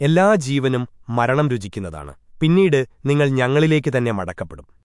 എല്ലാ ജീവനും മരണം രുചിക്കുന്നതാണ്. പിന്നീട് നിങ്ങൾ ഞങ്ങളിലേക്ക് തന്നെ മടക്കപ്പെടും.